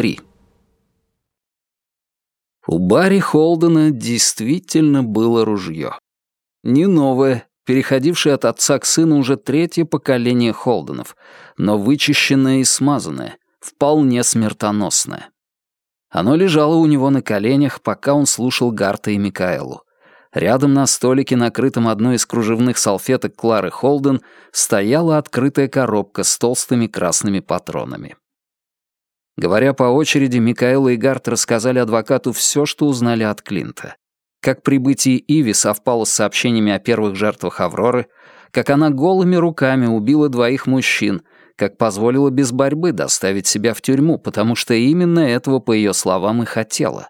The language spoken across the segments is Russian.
3. У Барри Холдена действительно было ружье. Не новое, переходившее от отца к сыну уже третье поколение Холденов, но вычищенное и смазанное, вполне смертоносное. Оно лежало у него на коленях, пока он слушал Гарта и Микаэлу. Рядом на столике, накрытом одной из кружевных салфеток Клары Холден, стояла открытая коробка с толстыми красными патронами. Говоря по очереди, Микаэла и Гарт рассказали адвокату все, что узнали от Клинта. Как прибытие Иви совпало с сообщениями о первых жертвах Авроры, как она голыми руками убила двоих мужчин, как позволила без борьбы доставить себя в тюрьму, потому что именно этого, по ее словам, и хотела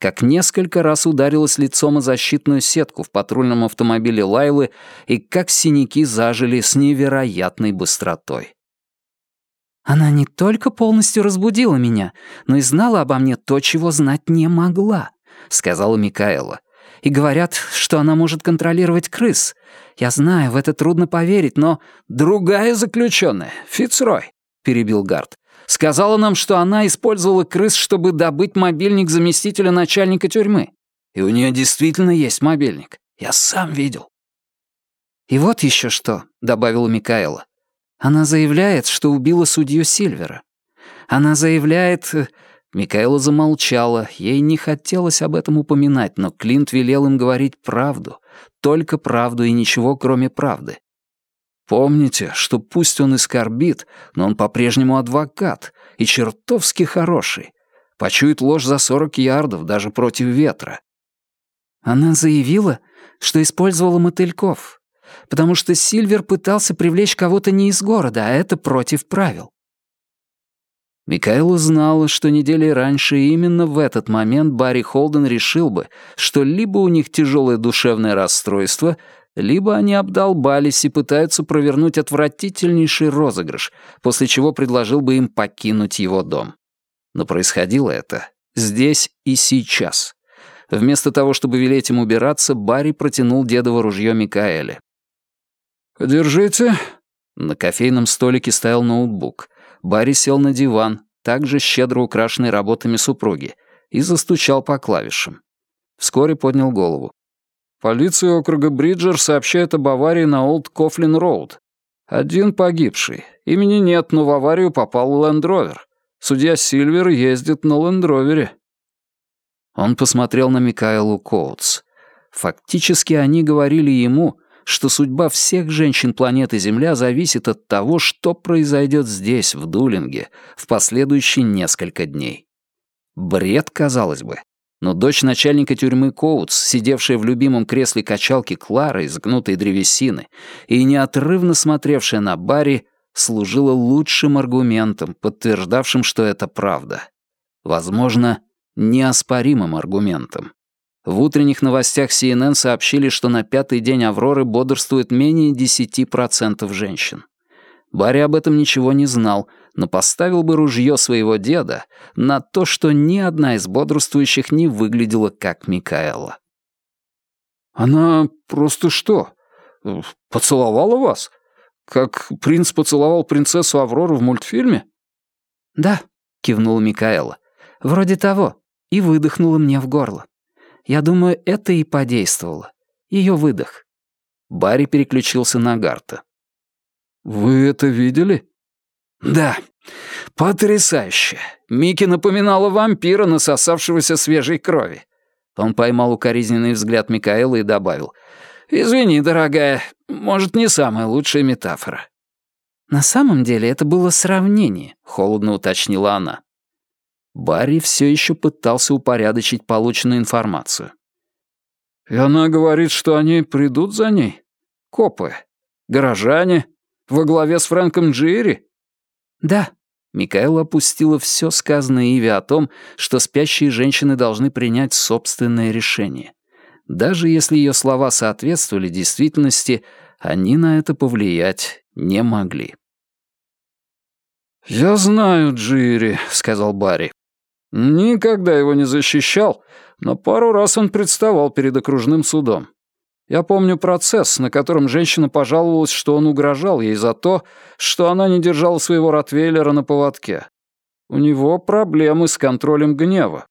как несколько раз ударилась лицом о защитную сетку в патрульном автомобиле Лайлы и как синяки зажили с невероятной быстротой. Она не только полностью разбудила меня, но и знала обо мне то, чего знать не могла, сказала Микаэла. И говорят, что она может контролировать крыс. Я знаю, в это трудно поверить, но другая заключенная, Фицрой, перебил Гард. Сказала нам, что она использовала крыс, чтобы добыть мобильник заместителя начальника тюрьмы. И у нее действительно есть мобильник. Я сам видел. «И вот еще что», — добавила Микаэла. «Она заявляет, что убила судью Сильвера. Она заявляет...» э, Микаэла замолчала, ей не хотелось об этом упоминать, но Клинт велел им говорить правду, только правду и ничего, кроме правды. Помните, что пусть он и скорбит, но он по-прежнему адвокат и чертовски хороший. Почует ложь за сорок ярдов, даже против ветра. Она заявила, что использовала мотыльков, потому что Сильвер пытался привлечь кого-то не из города, а это против правил. Микаэла знала, что недели раньше именно в этот момент Барри Холден решил бы, что либо у них тяжелое душевное расстройство, либо они обдолбались и пытаются провернуть отвратительнейший розыгрыш, после чего предложил бы им покинуть его дом. Но происходило это здесь и сейчас. Вместо того, чтобы велеть им убираться, Барри протянул дедово ружье Микаэле. «Держите». На кофейном столике стоял ноутбук. Барри сел на диван, также щедро украшенный работами супруги, и застучал по клавишам. Вскоре поднял голову. Полиция округа Бриджер сообщает об аварии на Олд Кофлин Роуд. Один погибший. Имени нет, но в аварию попал Лендровер. Судья Сильвер ездит на Лендровере. Он посмотрел на Микаэлу Коутс. Фактически они говорили ему, что судьба всех женщин планеты Земля зависит от того, что произойдет здесь, в Дулинге, в последующие несколько дней. Бред, казалось бы, но дочь начальника тюрьмы Коутс, сидевшая в любимом кресле качалки Клары из гнутой древесины и неотрывно смотревшая на Барри, служила лучшим аргументом, подтверждавшим, что это правда. Возможно, неоспоримым аргументом. В утренних новостях CNN сообщили, что на пятый день Авроры бодрствует менее 10% женщин. Барри об этом ничего не знал, но поставил бы ружье своего деда на то, что ни одна из бодрствующих не выглядела как Микаэла. «Она просто что, поцеловала вас? Как принц поцеловал принцессу Аврору в мультфильме?» «Да», — кивнула Микаэла. «Вроде того. И выдохнула мне в горло. Я думаю, это и подействовало. Ее выдох». Барри переключился на Гарта. «Вы это видели?» «Да, потрясающе. Микки напоминала вампира, насосавшегося свежей крови». Он поймал укоризненный взгляд Микаэла и добавил. «Извини, дорогая, может, не самая лучшая метафора». «На самом деле это было сравнение», — холодно уточнила она. Барри все еще пытался упорядочить полученную информацию. «И она говорит, что они придут за ней? Копы? Горожане? Во главе с Фрэнком Джири?» «Да». Микаэла опустила все сказанное Иви о том, что спящие женщины должны принять собственное решение. Даже если ее слова соответствовали действительности, они на это повлиять не могли. «Я знаю Джири», — сказал Барри. «Никогда его не защищал, но пару раз он представал перед окружным судом. Я помню процесс, на котором женщина пожаловалась, что он угрожал ей за то, что она не держала своего ротвейлера на поводке. У него проблемы с контролем гнева».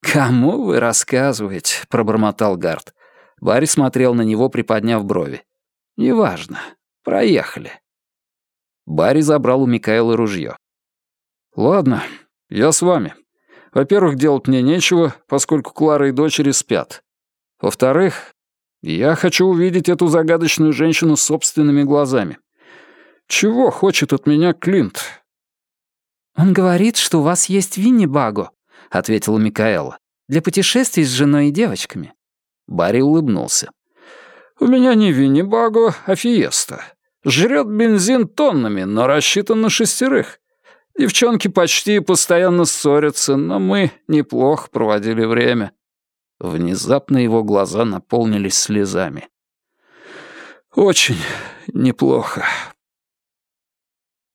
«Кому вы рассказываете?» — пробормотал Гард. Барри смотрел на него, приподняв брови. «Неважно. Проехали». Барри забрал у Микаэла ружье. «Ладно, я с вами. Во-первых, делать мне нечего, поскольку Клара и дочери спят. Во-вторых, я хочу увидеть эту загадочную женщину собственными глазами. Чего хочет от меня Клинт?» «Он говорит, что у вас есть Винни-Баго», — ответила Микаэла. «Для путешествий с женой и девочками». Барри улыбнулся. «У меня не Винни-Баго, а Фиеста. Жрет бензин тоннами, но рассчитан на шестерых. Девчонки почти постоянно ссорятся, но мы неплохо проводили время». Внезапно его глаза наполнились слезами. «Очень неплохо»,